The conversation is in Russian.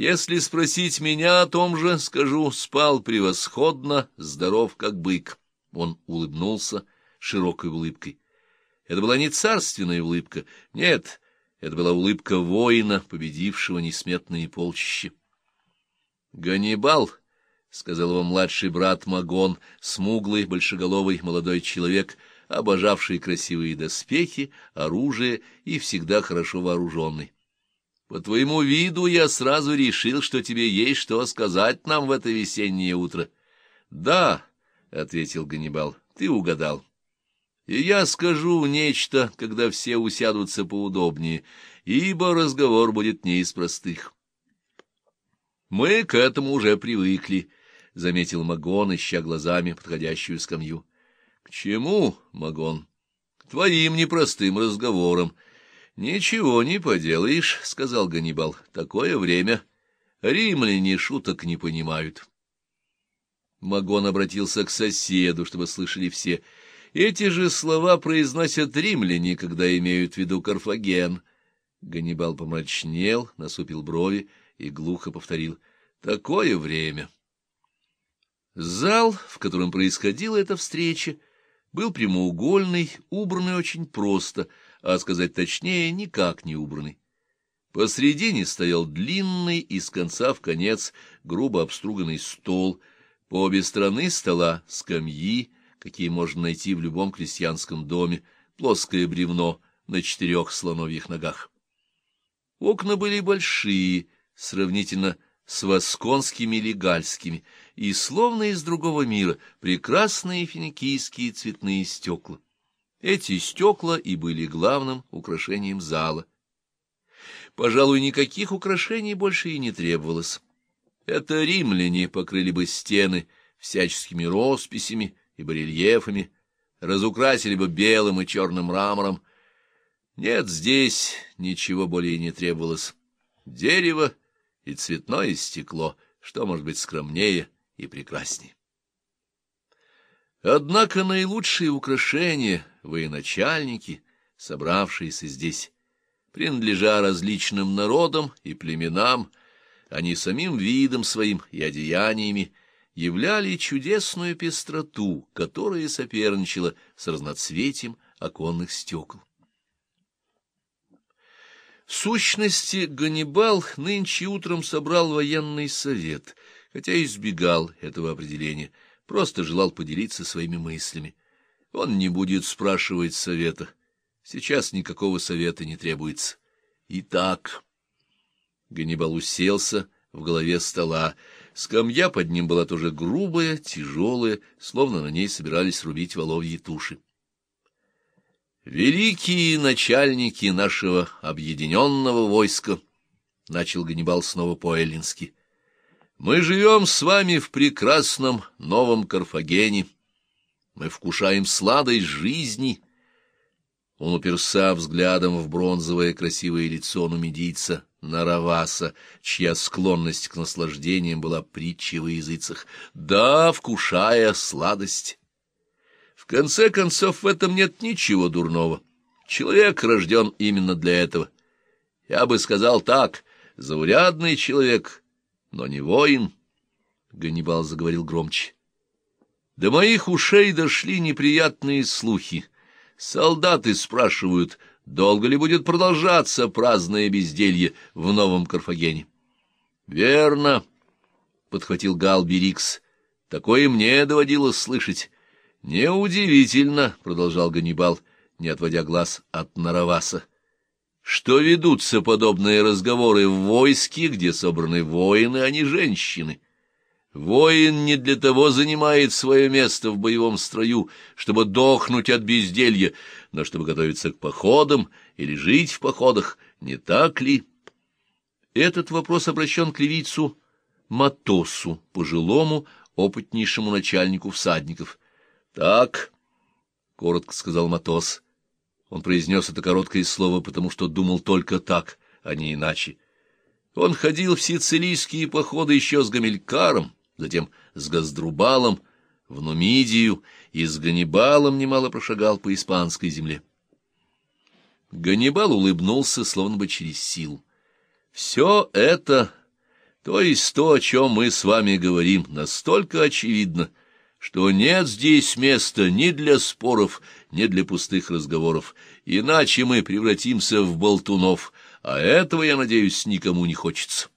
Если спросить меня о том же, скажу, спал превосходно, здоров как бык. Он улыбнулся широкой улыбкой. Это была не царственная улыбка, нет, это была улыбка воина, победившего несметные полчища. Ганнибал, — сказал его младший брат Магон, смуглый, большеголовый молодой человек, обожавший красивые доспехи, оружие и всегда хорошо вооруженный. По твоему виду я сразу решил, что тебе есть что сказать нам в это весеннее утро. — Да, — ответил Ганнибал, — ты угадал. И я скажу нечто, когда все усядутся поудобнее, ибо разговор будет не из простых. — Мы к этому уже привыкли, — заметил Магон, ища глазами подходящую скамью. — К чему, Магон? — К твоим непростым разговорам. —— Ничего не поделаешь, — сказал Ганнибал. — Такое время. Римляне шуток не понимают. Магон обратился к соседу, чтобы слышали все. Эти же слова произносят римляне, когда имеют в виду Карфаген. Ганнибал помрачнел, насупил брови и глухо повторил. — Такое время. Зал, в котором происходила эта встреча, был прямоугольный, убранный очень просто — а сказать точнее, никак не убранный. Посредине стоял длинный, из конца в конец, грубо обструганный стол, по обе стороны стола скамьи, какие можно найти в любом крестьянском доме, плоское бревно на четырех слоновьих ногах. Окна были большие, сравнительно с восконскими или гальскими, и, словно из другого мира, прекрасные финикийские цветные стекла. Эти стекла и были главным украшением зала. Пожалуй, никаких украшений больше и не требовалось. Это римляне покрыли бы стены всяческими росписями и барельефами, разукрасили бы белым и черным мрамором. Нет, здесь ничего более не требовалось. Дерево и цветное стекло, что может быть скромнее и прекраснее. Однако наилучшие украшения военачальники, собравшиеся здесь, принадлежа различным народам и племенам, они самим видом своим и одеяниями являли чудесную пестроту, которая соперничала с разноцветием оконных стекол. В сущности, Ганнибал нынче утром собрал военный совет, хотя избегал этого определения, просто желал поделиться своими мыслями. Он не будет спрашивать совета. Сейчас никакого совета не требуется. Итак, Ганнибал уселся в голове стола. Скамья под ним была тоже грубая, тяжелая, словно на ней собирались рубить воловьи туши. «Великие начальники нашего объединенного войска», — начал Ганнибал снова по-эллински, — «мы живем с вами в прекрасном новом Карфагене» Мы вкушаем сладость жизни. Он уперся взглядом в бронзовое красивое лицо нумидийца Нараваса, чья склонность к наслаждениям была притчей во языцах. Да, вкушая сладость. В конце концов, в этом нет ничего дурного. Человек рожден именно для этого. Я бы сказал так, заурядный человек, но не воин. Ганнибал заговорил громче. До моих ушей дошли неприятные слухи. Солдаты спрашивают, долго ли будет продолжаться праздное безделье в Новом Карфагене. — Верно, — подхватил Гал Берикс, — такое мне доводилось слышать. — Неудивительно, — продолжал Ганнибал, не отводя глаз от Нараваса, — что ведутся подобные разговоры в войске, где собраны воины, а не женщины. — Воин не для того занимает свое место в боевом строю, чтобы дохнуть от безделья, но чтобы готовиться к походам или жить в походах, не так ли? Этот вопрос обращен к левицу Матосу, пожилому, опытнейшему начальнику всадников. — Так, — коротко сказал Матос. Он произнес это короткое слово, потому что думал только так, а не иначе. Он ходил в сицилийские походы еще с Гамилькаром, затем с Газдрубалом в Нумидию и с Ганнибалом немало прошагал по испанской земле. Ганнибал улыбнулся, словно бы через силу. Все это То есть то, о чем мы с вами говорим, настолько очевидно, что нет здесь места ни для споров, ни для пустых разговоров, иначе мы превратимся в болтунов, а этого, я надеюсь, никому не хочется.